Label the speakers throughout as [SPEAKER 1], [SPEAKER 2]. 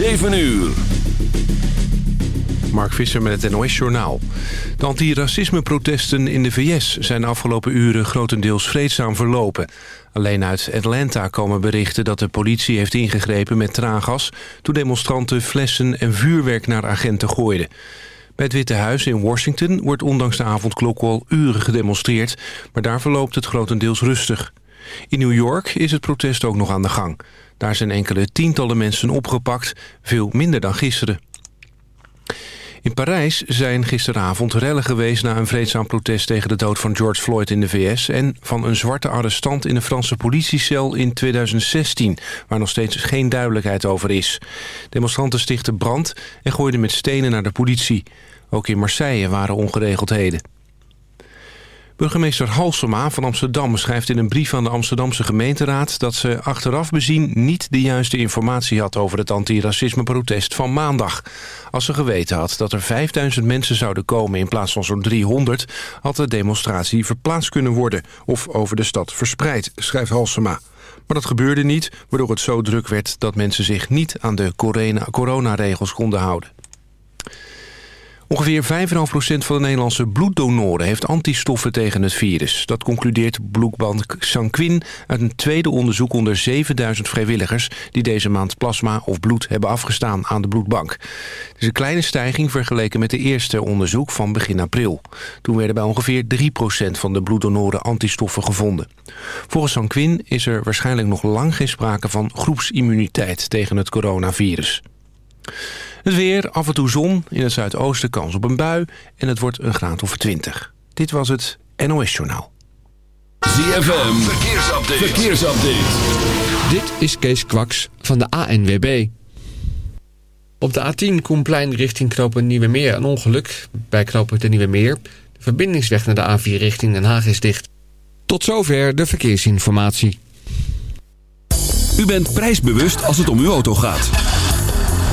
[SPEAKER 1] 7 uur.
[SPEAKER 2] Mark Visser met het NOS Journaal. De antiracisme-protesten in de VS zijn de afgelopen uren grotendeels vreedzaam verlopen. Alleen uit Atlanta komen berichten dat de politie heeft ingegrepen met traangas... toen demonstranten flessen en vuurwerk naar agenten gooiden. Bij het Witte Huis in Washington wordt ondanks de avondklok al uren gedemonstreerd... maar daar verloopt het grotendeels rustig. In New York is het protest ook nog aan de gang. Daar zijn enkele tientallen mensen opgepakt, veel minder dan gisteren. In Parijs zijn gisteravond rellen geweest na een vreedzaam protest tegen de dood van George Floyd in de VS en van een zwarte arrestant in een Franse politiecel in 2016, waar nog steeds geen duidelijkheid over is. Demonstranten stichten brand en gooiden met stenen naar de politie. Ook in Marseille waren ongeregeldheden. Burgemeester Halsema van Amsterdam schrijft in een brief aan de Amsterdamse gemeenteraad... dat ze achteraf bezien niet de juiste informatie had over het antiracisme-protest van maandag. Als ze geweten had dat er 5000 mensen zouden komen in plaats van zo'n 300... had de demonstratie verplaatst kunnen worden of over de stad verspreid, schrijft Halsema. Maar dat gebeurde niet, waardoor het zo druk werd dat mensen zich niet aan de coronaregels konden houden. Ongeveer 5,5% van de Nederlandse bloeddonoren heeft antistoffen tegen het virus. Dat concludeert bloedbank Sanquin uit een tweede onderzoek onder 7000 vrijwilligers... die deze maand plasma of bloed hebben afgestaan aan de bloedbank. Het is een kleine stijging vergeleken met de eerste onderzoek van begin april. Toen werden bij ongeveer 3% van de bloeddonoren antistoffen gevonden. Volgens Sanquin is er waarschijnlijk nog lang geen sprake van groepsimmuniteit tegen het coronavirus. Het weer, af en toe zon, in het zuidoosten kans op een bui... en het wordt een graad of 20. Dit was het NOS Journaal.
[SPEAKER 1] ZFM, verkeersupdate. verkeersupdate.
[SPEAKER 3] Dit is Kees Kwaks van de ANWB. Op de A10 Koenplein richting Knopen Nieuwe Meer een ongeluk. Bij Knopen de Nieuwe Meer. De verbindingsweg naar de A4 richting Den Haag is dicht. Tot zover de verkeersinformatie.
[SPEAKER 1] U bent prijsbewust als het om uw auto gaat.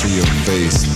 [SPEAKER 4] See your face,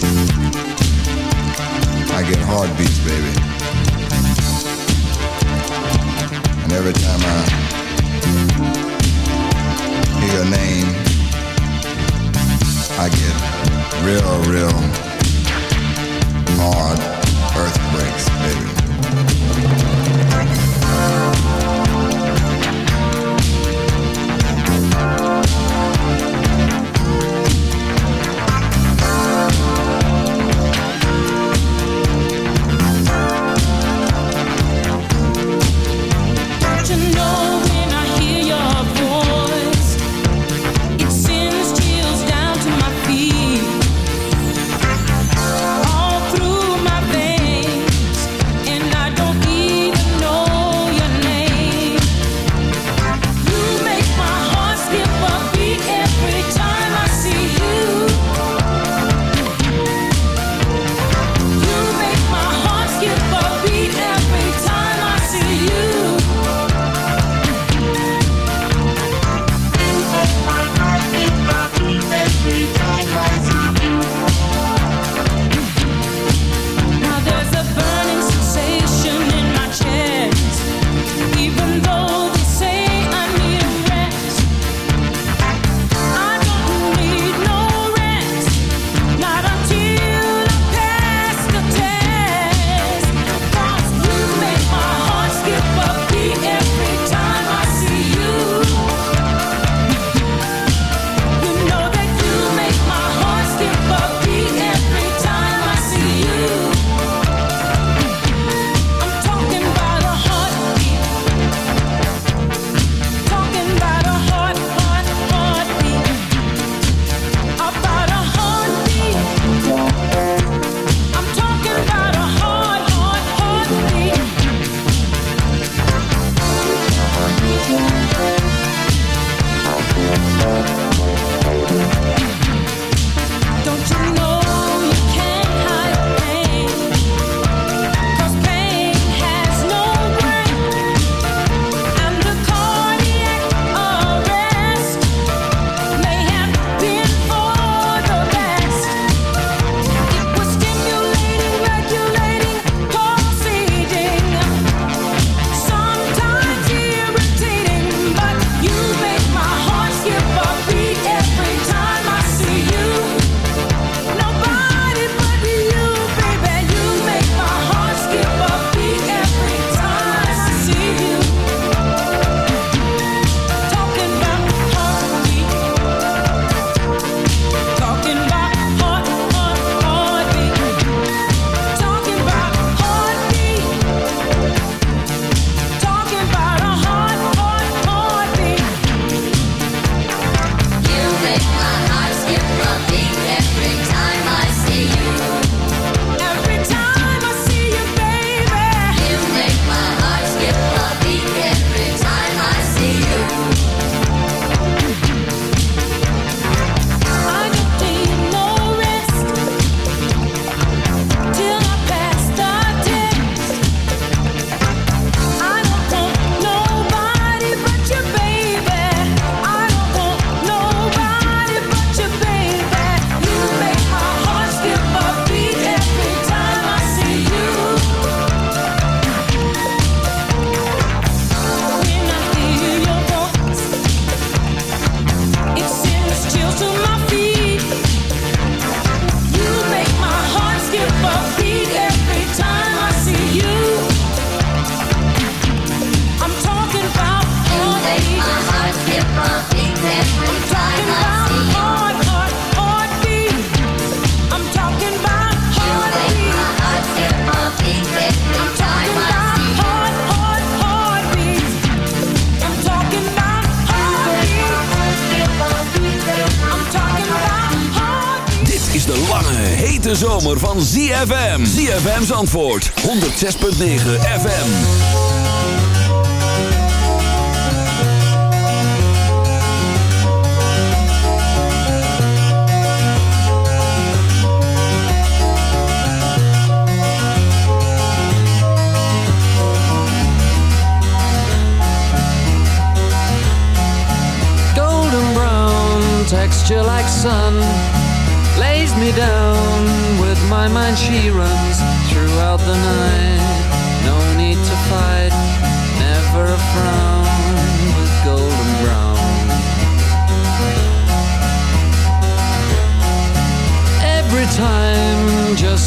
[SPEAKER 1] ZFM's antwoord, 106.9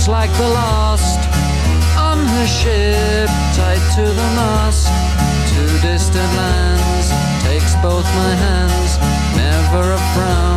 [SPEAKER 5] like the last, on her ship, tied to the mast, to distant lands, takes both my hands, never a frown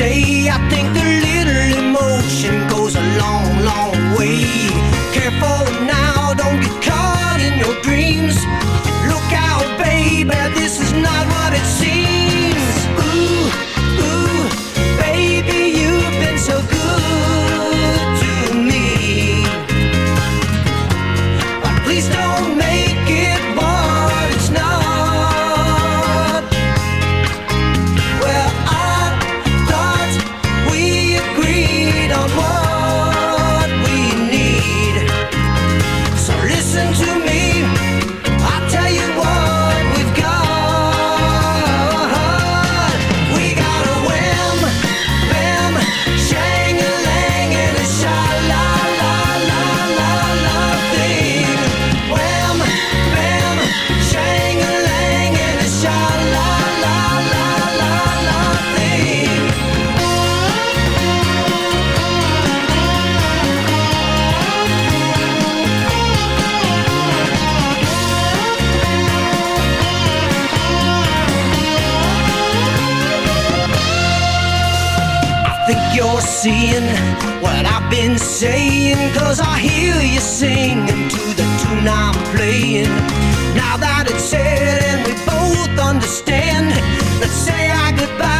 [SPEAKER 6] say I think a little emotion goes a long, long way. Careful now, don't get caught in your dreams. Look out, baby, this is not what it seems. Cause I hear you singing to the tune I'm playing. Now that it's said and we both understand, let's say our goodbyes